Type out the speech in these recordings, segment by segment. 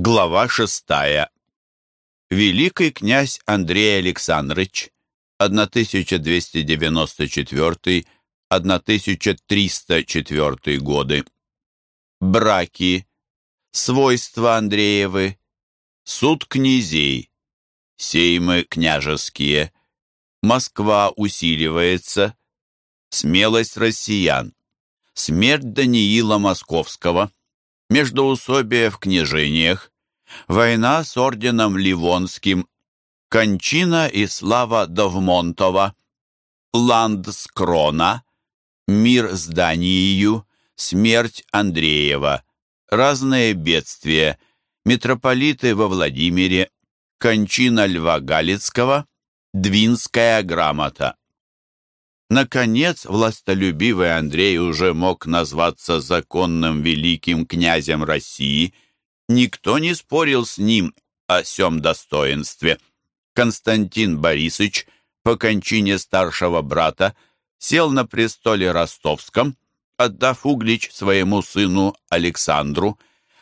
Глава шестая. Великий князь Андрей Александрович, 1294-1304 годы. Браки. Свойства Андреевы. Суд князей. Сеймы княжеские. Москва усиливается. Смелость россиян. Смерть Даниила Московского междоусобие в княжениях, война с орденом Ливонским, кончина и слава Довмонтова, Ландскрона, мир с Данией, смерть Андреева, разные бедствия, митрополиты во Владимире, кончина Льва Галицкого, Двинская грамота. Наконец, властолюбивый Андрей уже мог назваться законным великим князем России. Никто не спорил с ним о сём достоинстве. Константин Борисович по кончине старшего брата сел на престоле ростовском, отдав Углич своему сыну Александру.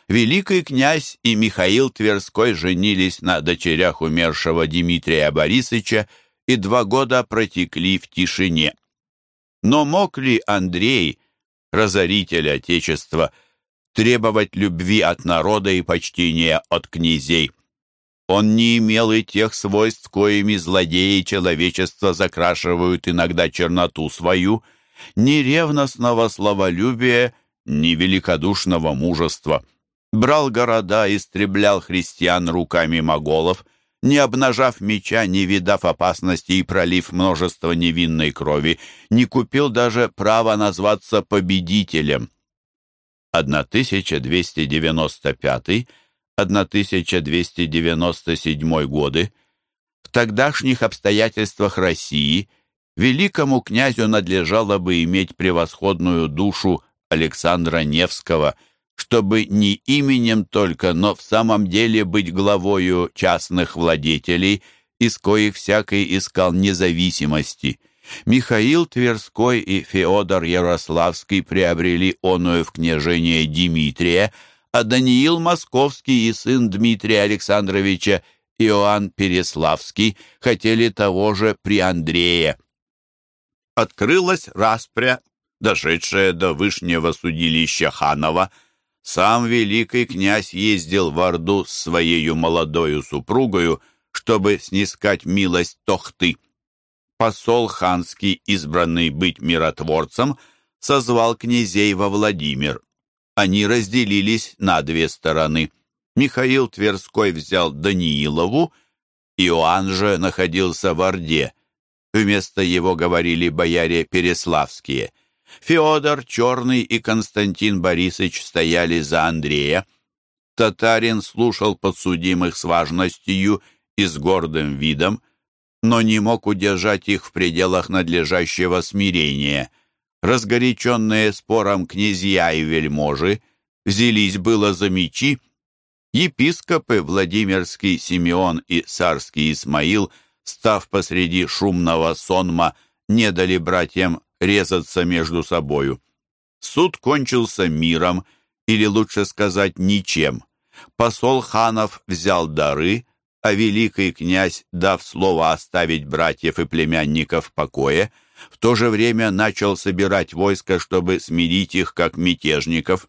Великий князь и Михаил Тверской женились на дочерях умершего Дмитрия Борисовича и два года протекли в тишине. Но мог ли Андрей, разоритель Отечества, требовать любви от народа и почтения от князей? Он не имел и тех свойств, коими злодеи человечества закрашивают иногда черноту свою, ни ревностного словолюбия, ни великодушного мужества. Брал города, истреблял христиан руками моголов – не обнажав меча, не видав опасности и пролив множество невинной крови, не купил даже права назваться победителем. 1295-1297 годы в тогдашних обстоятельствах России великому князю надлежало бы иметь превосходную душу Александра Невского – чтобы не именем только, но в самом деле быть главою частных владетелей, из коих всякий искал независимости. Михаил Тверской и Феодор Ярославский приобрели оную в княжение Дмитрия, а Даниил Московский и сын Дмитрия Александровича Иоанн Переславский хотели того же при Андрее. Открылась распря, дошедшая до Вышнего судилища Ханова – сам великий князь ездил в Орду с своей молодою супругою, чтобы снискать милость Тохты. Посол ханский, избранный быть миротворцем, созвал князей во Владимир. Они разделились на две стороны. Михаил Тверской взял Даниилову, Иоанн же находился в Орде. Вместо его говорили бояре Переславские – Феодор Черный и Константин Борисович стояли за Андрея. Татарин слушал подсудимых с важностью и с гордым видом, но не мог удержать их в пределах надлежащего смирения. Разгоряченные спором князья и вельможи взялись было за мечи. Епископы Владимирский Симеон и Царский Исмаил, став посреди шумного сонма, не дали братьям резаться между собою. Суд кончился миром, или лучше сказать, ничем. Посол ханов взял дары, а великий князь, дав слово оставить братьев и племянников в покое, в то же время начал собирать войско, чтобы смирить их как мятежников.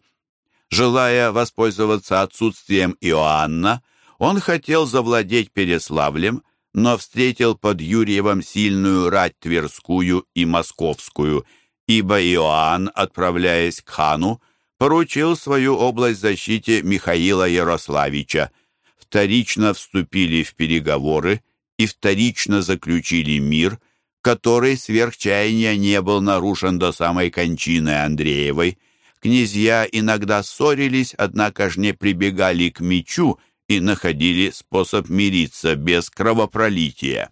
Желая воспользоваться отсутствием Иоанна, он хотел завладеть Переславлем, но встретил под Юрьевом сильную рать Тверскую и Московскую, ибо Иоанн, отправляясь к хану, поручил свою область защите Михаила Ярославича. Вторично вступили в переговоры и вторично заключили мир, который сверх чаяния не был нарушен до самой кончины Андреевой. Князья иногда ссорились, однако ж не прибегали к мечу и находили способ мириться без кровопролития.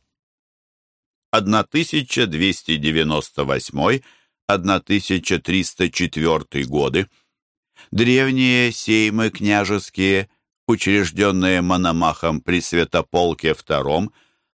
1298-1304 годы древние сеймы княжеские, учрежденные Мономахом при Святополке II,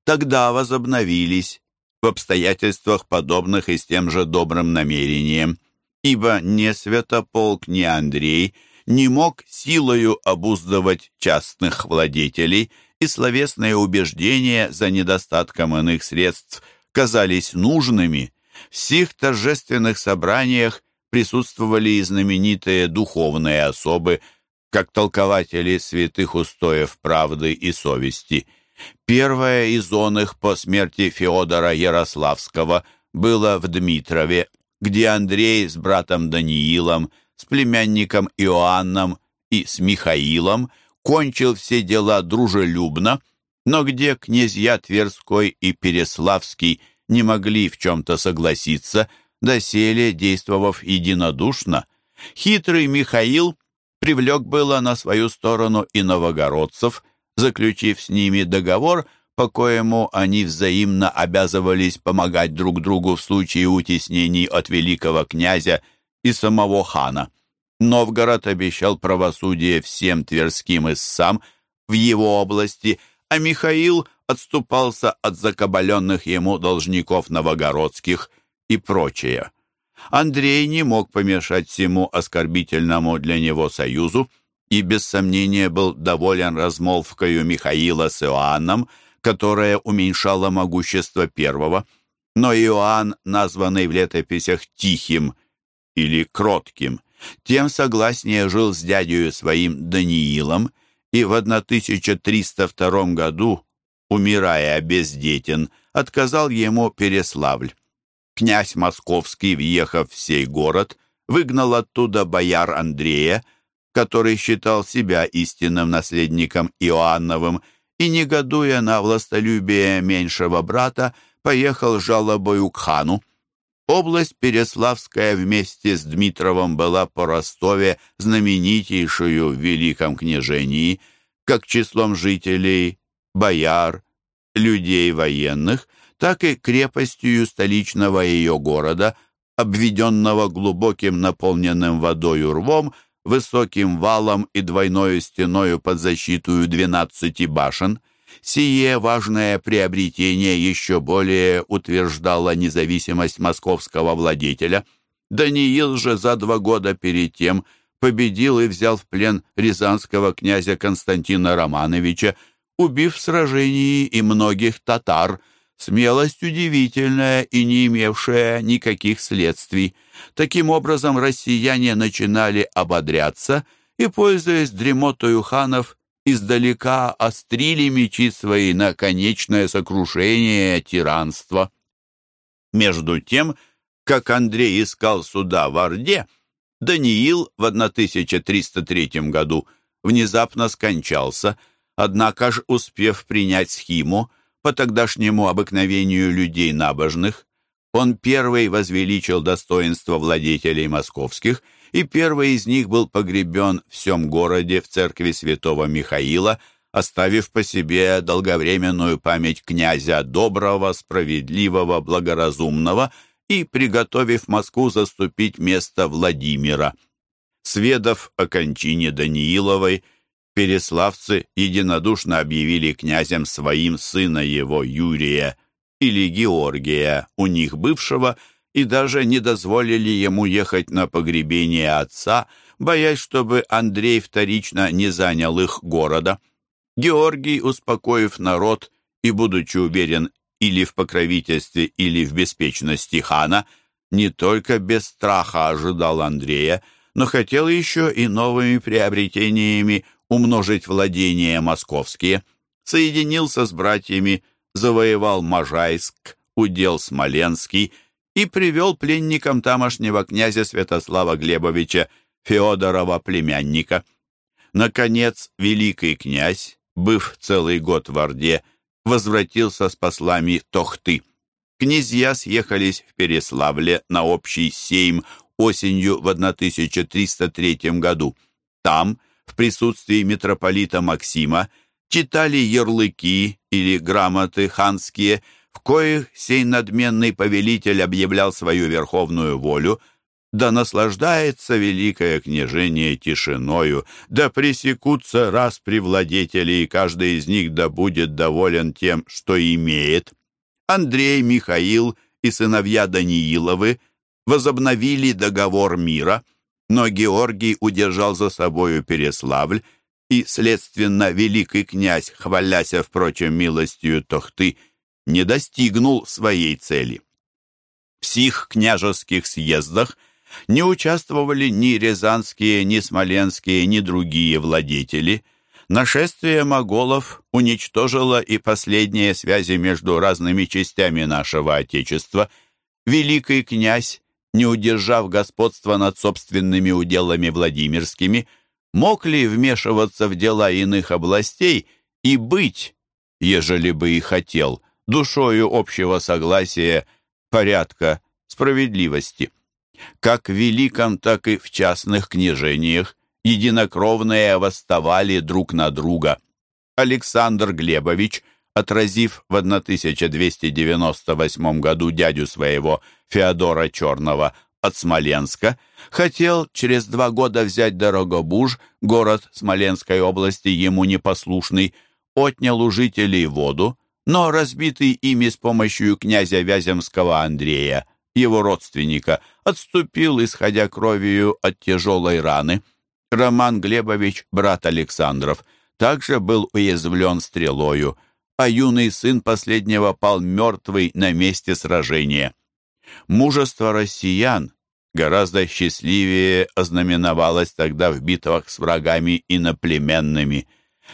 тогда возобновились в обстоятельствах, подобных и с тем же добрым намерением, ибо ни Святополк, ни Андрей – не мог силою обуздывать частных владетелей, и словесные убеждения за недостатком иных средств казались нужными. В сих торжественных собраниях присутствовали и знаменитые духовные особы, как толкователи святых устоев правды и совести. Первое из он их по смерти Феодора Ярославского было в Дмитрове, где Андрей с братом Даниилом, с племянником Иоанном и с Михаилом кончил все дела дружелюбно, но где князья Тверской и Переславский не могли в чем-то согласиться, доселе действовав единодушно, хитрый Михаил привлек было на свою сторону и новогородцев, заключив с ними договор, по коему они взаимно обязывались помогать друг другу в случае утеснений от великого князя и самого хана. Новгород обещал правосудие всем тверским иссам в его области, а Михаил отступался от закабаленных ему должников новогородских и прочее. Андрей не мог помешать всему оскорбительному для него союзу и без сомнения был доволен размолвкою Михаила с Иоанном, которая уменьшала могущество первого, но Иоанн, названный в летописях Тихим или Кротким, тем согласнее жил с дядей своим Даниилом, и в 1302 году, умирая бездетен, отказал ему Переславль. Князь Московский, въехав в сей город, выгнал оттуда бояр Андрея, который считал себя истинным наследником Иоанновым, и, негодуя на властолюбие меньшего брата, поехал жалобою к хану. Область Переславская вместе с Дмитровым была по Ростове знаменитейшую в Великом княжении, как числом жителей, бояр, людей военных, так и крепостью столичного ее города, обведенного глубоким наполненным водою рвом, высоким валом и двойной стеною под защиту двенадцати башен – Сие важное приобретение еще более утверждало независимость московского владетеля. Даниил же за два года перед тем победил и взял в плен рязанского князя Константина Романовича, убив в сражении и многих татар, смелость удивительная и не имевшая никаких следствий. Таким образом, россияне начинали ободряться и, пользуясь дремотою ханов, издалека острили мечи свои на конечное сокрушение тиранства. Между тем, как Андрей искал суда в Орде, Даниил в 1303 году внезапно скончался, однако ж успев принять схиму по тогдашнему обыкновению людей набожных, он первый возвеличил достоинство владетелей московских – и первый из них был погребен в всем городе в церкви святого Михаила, оставив по себе долговременную память князя доброго, справедливого, благоразумного и приготовив Москву заступить место Владимира. Сведав о кончине Данииловой, переславцы единодушно объявили князем своим сына его Юрия или Георгия, у них бывшего, и даже не дозволили ему ехать на погребение отца, боясь, чтобы Андрей вторично не занял их города. Георгий, успокоив народ и будучи уверен или в покровительстве, или в беспечности хана, не только без страха ожидал Андрея, но хотел еще и новыми приобретениями умножить владения московские. Соединился с братьями, завоевал Можайск, удел Смоленский и привел пленником тамошнего князя Святослава Глебовича Феодорова племянника. Наконец, великий князь, быв целый год в Орде, возвратился с послами Тохты. Князья съехались в Переславле на общий сейм осенью в 1303 году. Там, в присутствии митрополита Максима, читали ярлыки или грамоты ханские – в коих сей надменный повелитель объявлял свою верховную волю, да наслаждается великое княжение тишиною, да пресекутся раз при владетели, и каждый из них да будет доволен тем, что имеет. Андрей, Михаил и сыновья Данииловы возобновили договор мира, но Георгий удержал за собою Переславль, и, следственно, великий князь, хваляся, впрочем, милостью Тохты, не достигнул своей цели. В сих княжеских съездах не участвовали ни рязанские, ни смоленские, ни другие владетели. Нашествие моголов уничтожило и последние связи между разными частями нашего Отечества. Великий князь, не удержав господства над собственными уделами Владимирскими, мог ли вмешиваться в дела иных областей и быть, ежели бы и хотел, душою общего согласия, порядка, справедливости. Как в великом, так и в частных княжениях единокровные восставали друг на друга. Александр Глебович, отразив в 1298 году дядю своего Феодора Черного от Смоленска, хотел через два года взять Дорогобуж, город Смоленской области ему непослушный, отнял у жителей воду, но разбитый ими с помощью князя Вяземского Андрея, его родственника, отступил, исходя кровью от тяжелой раны. Роман Глебович, брат Александров, также был уязвлен стрелою, а юный сын последнего пал мертвый на месте сражения. Мужество россиян гораздо счастливее ознаменовалось тогда в битвах с врагами иноплеменными.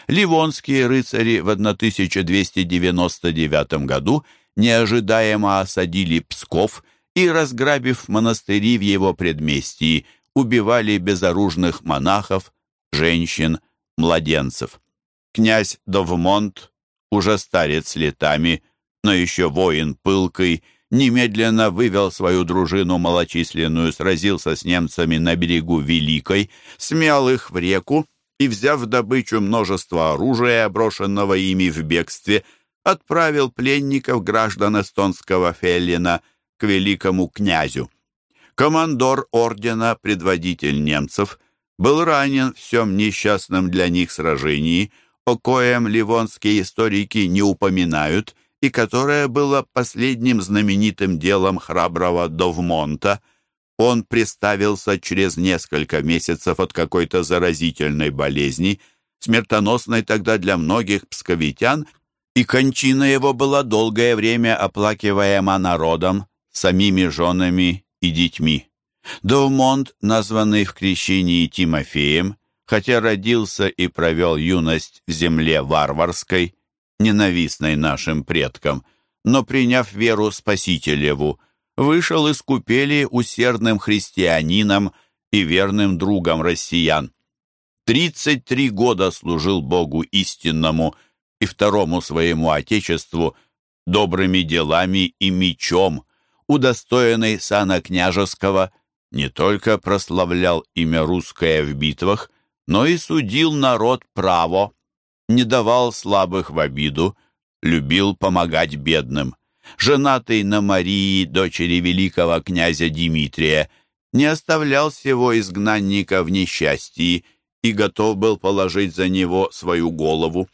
Ливонские рыцари в 1299 году неожидаемо осадили Псков и, разграбив монастыри в его предместье, убивали безоружных монахов, женщин, младенцев. Князь Довмонт, уже старец летами, но еще воин пылкой, немедленно вывел свою дружину малочисленную, сразился с немцами на берегу Великой, смял их в реку и, взяв в добычу множество оружия, брошенного ими в бегстве, отправил пленников граждан эстонского Феллина к великому князю. Командор ордена, предводитель немцев, был ранен в всем несчастном для них сражении, о коем ливонские историки не упоминают – и которое было последним знаменитым делом храброго Довмонта. Он приставился через несколько месяцев от какой-то заразительной болезни, смертоносной тогда для многих псковитян, и кончина его была долгое время оплакиваема народом, самими женами и детьми. Довмонт, названный в крещении Тимофеем, хотя родился и провел юность в земле варварской, ненавистной нашим предкам, но, приняв веру Спасителеву, вышел из купели усердным христианином и верным другом россиян. Тридцать три года служил Богу истинному и второму своему Отечеству добрыми делами и мечом, удостоенный сана княжеского, не только прославлял имя русское в битвах, но и судил народ право не давал слабых в обиду, любил помогать бедным. Женатый на Марии, дочери великого князя Дмитрия, не оставлял всего изгнанника в несчастье и готов был положить за него свою голову.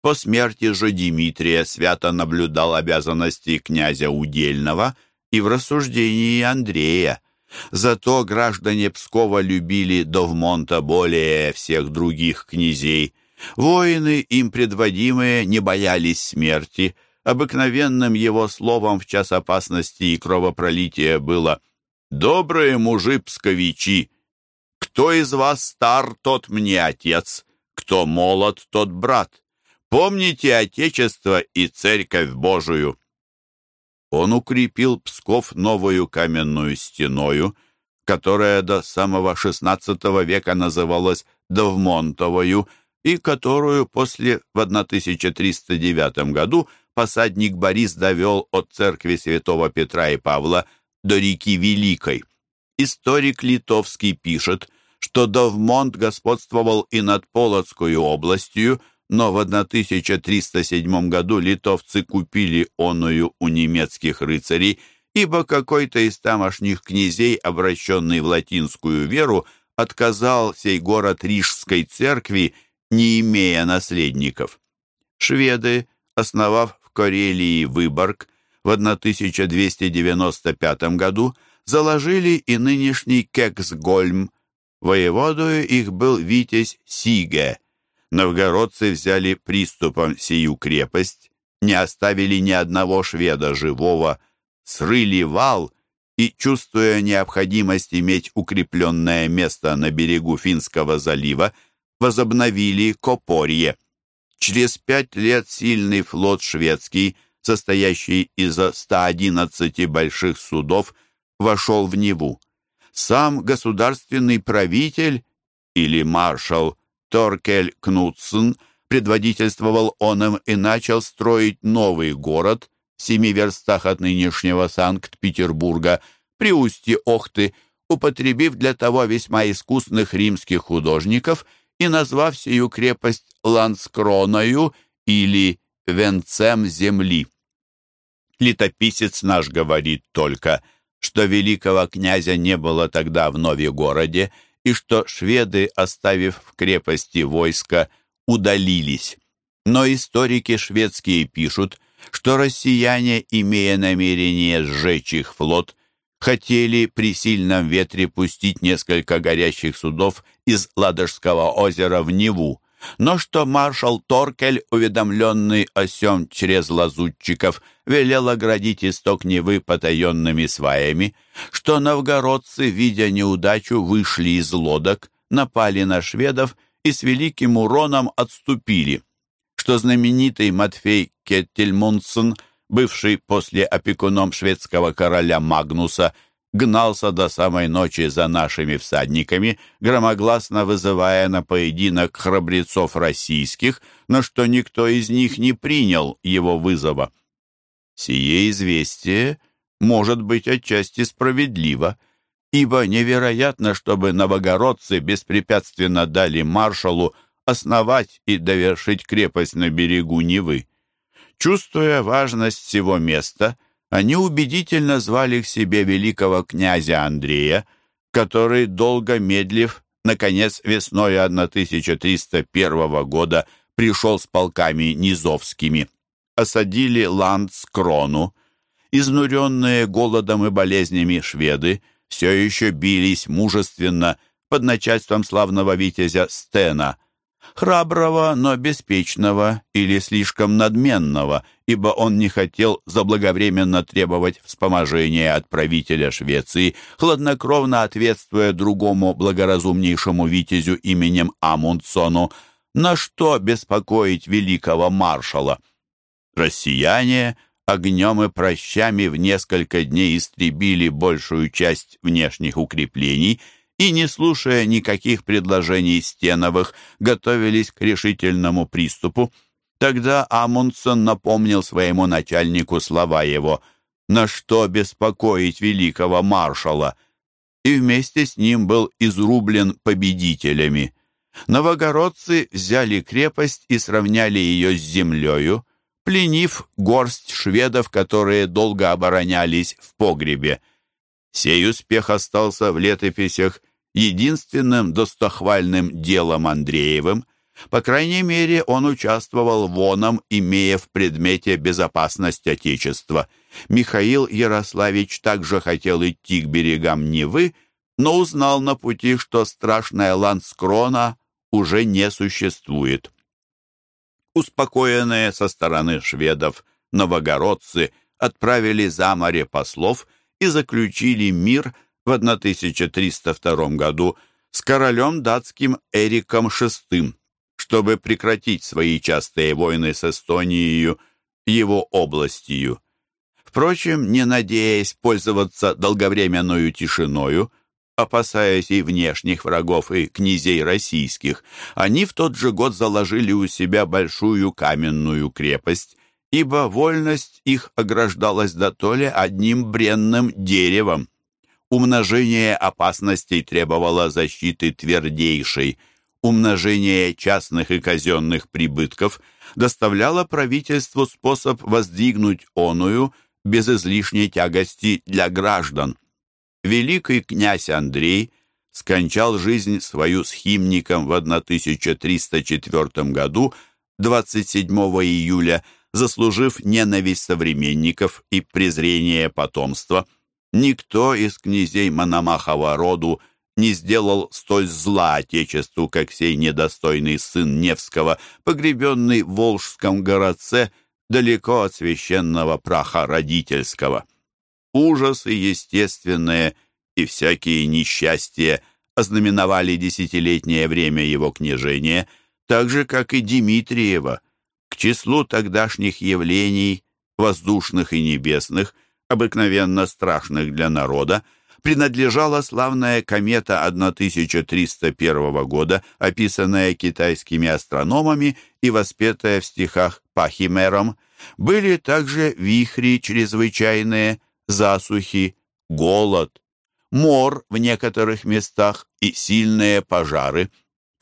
По смерти же Дмитрия свято наблюдал обязанности князя Удельного и в рассуждении Андрея. Зато граждане Пскова любили Довмонта более всех других князей – Воины, им предводимые, не боялись смерти. Обыкновенным его словом в час опасности и кровопролития было «Добрые мужи псковичи! Кто из вас стар, тот мне отец, кто молод, тот брат. Помните Отечество и Церковь Божию!» Он укрепил Псков новую каменную стеною, которая до самого XVI века называлась Довмонтовою, и которую после в 1309 году посадник Борис довел от церкви святого Петра и Павла до реки Великой. Историк литовский пишет, что Довмонт господствовал и над Полоцкой областью, но в 1307 году литовцы купили оную у немецких рыцарей, ибо какой-то из тамошних князей, обращенный в латинскую веру, отказал сей город Рижской церкви не имея наследников. Шведы, основав Карелии Выборг в 1295 году, заложили и нынешний Кексгольм, Воеводою их был Витязь Сиге. Новгородцы взяли приступом сию крепость, не оставили ни одного шведа живого, срыли вал и, чувствуя необходимость иметь укрепленное место на берегу Финского залива, возобновили Копорье. Через пять лет сильный флот шведский, состоящий из 111 больших судов, вошел в Неву. Сам государственный правитель или маршал Торкель Кнутсен предводительствовал он им и начал строить новый город в семи верстах от нынешнего Санкт-Петербурга при устье Охты, употребив для того весьма искусных римских художников и назвав сию крепость Ланскроною или Венцем земли. Летописец наш говорит только, что великого князя не было тогда в Нове-городе, и что шведы, оставив в крепости войска, удалились. Но историки шведские пишут, что россияне, имея намерение сжечь их флот, хотели при сильном ветре пустить несколько горящих судов из Ладожского озера в Неву, но что маршал Торкель, уведомленный о сем через лазутчиков, велел оградить исток Невы потаенными сваями, что новгородцы, видя неудачу, вышли из лодок, напали на шведов и с великим уроном отступили, что знаменитый Матфей Кеттельмунсен, бывший после опекуном шведского короля Магнуса, гнался до самой ночи за нашими всадниками, громогласно вызывая на поединок храбрецов российских, но что никто из них не принял его вызова. Сие известие может быть отчасти справедливо, ибо невероятно, чтобы новогородцы беспрепятственно дали маршалу основать и довершить крепость на берегу Невы. Чувствуя важность всего места, они убедительно звали к себе великого князя Андрея, который, долго медлив, наконец весной 1301 года пришел с полками низовскими. Осадили Ландскрону. Изнуренные голодом и болезнями шведы все еще бились мужественно под начальством славного витязя Стена, храброго, но беспечного или слишком надменного, ибо он не хотел заблаговременно требовать вспоможения от правителя Швеции, хладнокровно ответствуя другому благоразумнейшему витязю именем Амундсону, на что беспокоить великого маршала. Россияне огнем и прощами в несколько дней истребили большую часть внешних укреплений – и, не слушая никаких предложений Стеновых, готовились к решительному приступу. Тогда Амундсен напомнил своему начальнику слова его «На что беспокоить великого маршала?» и вместе с ним был изрублен победителями. Новогородцы взяли крепость и сравняли ее с землею, пленив горсть шведов, которые долго оборонялись в погребе. Сей успех остался в летописях единственным достохвальным делом Андреевым. По крайней мере, он участвовал в оном, имея в предмете безопасность Отечества. Михаил Ярославич также хотел идти к берегам Невы, но узнал на пути, что страшная Ланскрона уже не существует. Успокоенные со стороны шведов новогородцы отправили за море послов и заключили мир в 1302 году с королем датским Эриком VI, чтобы прекратить свои частые войны с Эстонией, его областью. Впрочем, не надеясь пользоваться долговременную тишиною, опасаясь и внешних врагов, и князей российских, они в тот же год заложили у себя большую каменную крепость, ибо вольность их ограждалась дотоле одним бренным деревом. Умножение опасностей требовало защиты твердейшей. Умножение частных и казенных прибытков доставляло правительству способ воздвигнуть оную без излишней тягости для граждан. Великий князь Андрей скончал жизнь свою с химником в 1304 году, 27 июля, заслужив ненависть современников и презрение потомства. Никто из князей Мономахова роду не сделал столь зла Отечеству, как сей недостойный сын Невского, погребенный в Волжском городце далеко от священного праха родительского. Ужасы естественные и всякие несчастья ознаменовали десятилетнее время его княжения, так же, как и Дмитриева. К числу тогдашних явлений, воздушных и небесных, обыкновенно страшных для народа, принадлежала славная комета 1301 года, описанная китайскими астрономами и воспетая в стихах Пахимером. Были также вихри чрезвычайные, засухи, голод, мор в некоторых местах и сильные пожары.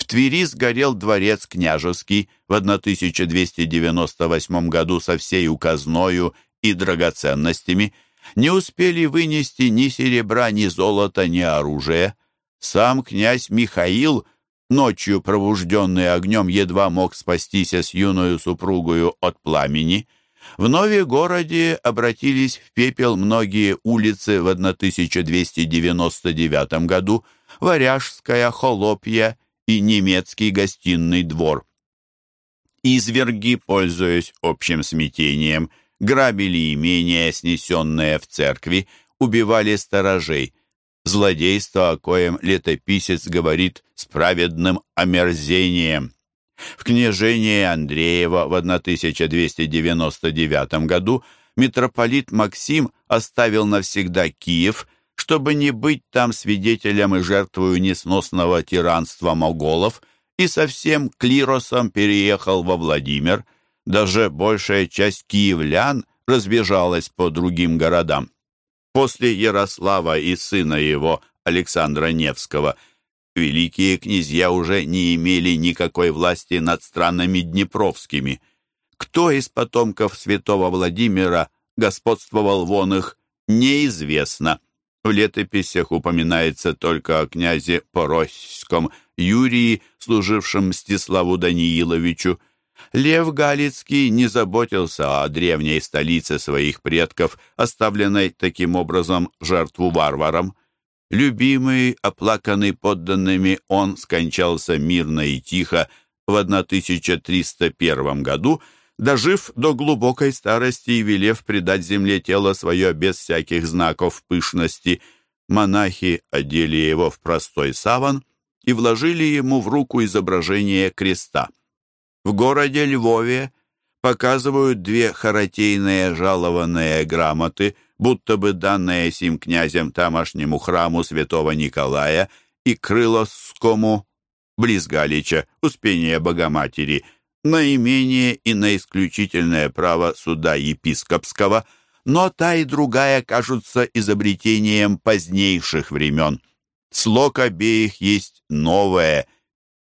В Твери сгорел дворец княжеский в 1298 году со всей указною и драгоценностями – не успели вынести ни серебра, ни золота, ни оружия. Сам князь Михаил, ночью пробужденный огнем, едва мог спастись с юною супругою от пламени. В Нове-городе обратились в пепел многие улицы в 1299 году, Варяжская, Холопья и немецкий гостиный двор. Изверги, пользуясь общим смятением, грабили имения, снесенные в церкви, убивали сторожей. Злодейство, о коем летописец говорит с праведным омерзением. В княжении Андреева в 1299 году митрополит Максим оставил навсегда Киев, чтобы не быть там свидетелем и жертвою несносного тиранства моголов, и со всем клиросом переехал во Владимир – даже большая часть киевлян разбежалась по другим городам. После Ярослава и сына его, Александра Невского, великие князья уже не имели никакой власти над странами днепровскими. Кто из потомков святого Владимира господствовал вон их, неизвестно. В летописях упоминается только о князе Поросском Юрии, служившем Мстиславу Данииловичу, Лев Галицкий не заботился о древней столице своих предков, оставленной таким образом жертву варварам. Любимый, оплаканный подданными, он скончался мирно и тихо в 1301 году, дожив до глубокой старости и велев предать земле тело свое без всяких знаков пышности. Монахи одели его в простой саван и вложили ему в руку изображение креста. В городе Львове показывают две харатейные жалованные грамоты, будто бы данные сим князем тамошнему храму святого Николая и Крыловскому, близ Галича, Успения Богоматери, на имение и на исключительное право суда епископского, но та и другая кажутся изобретением позднейших времен. Слог обеих есть новое –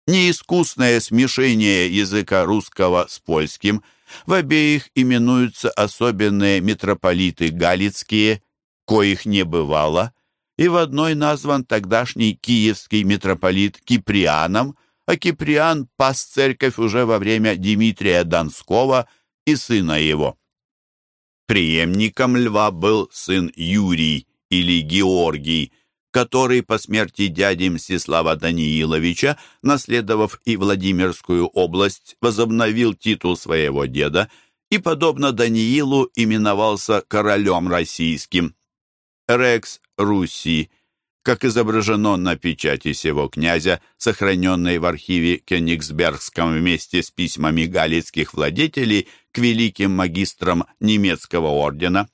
неискусное смешение языка русского с польским. В обеих именуются особенные митрополиты галицкие, коих не бывало, и в одной назван тогдашний киевский митрополит Киприаном, а Киприан пас церковь уже во время Дмитрия Донского и сына его. Приемником льва был сын Юрий или Георгий, который по смерти дяди Мстислава Данииловича, наследовав и Владимирскую область, возобновил титул своего деда и, подобно Даниилу, именовался королем российским. Рекс Руси, как изображено на печати сего князя, сохраненной в архиве Кёнигсбергском вместе с письмами галицких владетелей к великим магистрам немецкого ордена.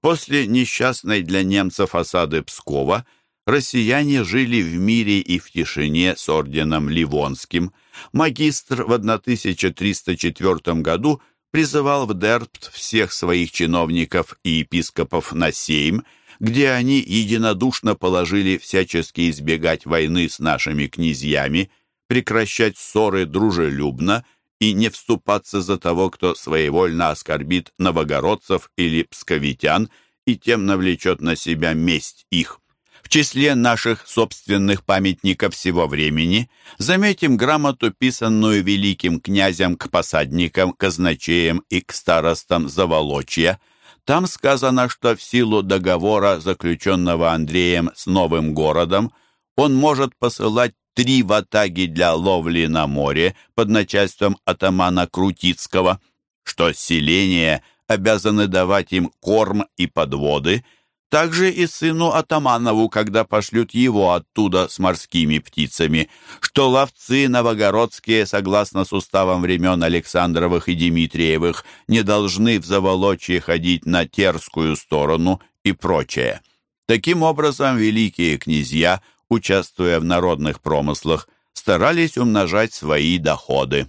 После несчастной для немцев осады Пскова россияне жили в мире и в тишине с орденом Ливонским. Магистр в 1304 году призывал в Дерпт всех своих чиновников и епископов на сейм, где они единодушно положили всячески избегать войны с нашими князьями, прекращать ссоры дружелюбно и не вступаться за того, кто своевольно оскорбит новогородцев или псковитян и тем навлечет на себя месть их. В числе наших собственных памятников всего времени заметим грамоту, писанную великим князем к посадникам, казначеям и к старостам Заволочья. Там сказано, что в силу договора, заключенного Андреем с новым городом, он может посылать три ватаги для ловли на море под начальством атамана Крутицкого, что селения обязаны давать им корм и подводы, также и сыну Атаманову, когда пошлют его оттуда с морскими птицами, что ловцы новогородские, согласно с уставам времен Александровых и Дмитриевых, не должны в заволочье ходить на Терскую сторону и прочее. Таким образом, великие князья, участвуя в народных промыслах, старались умножать свои доходы.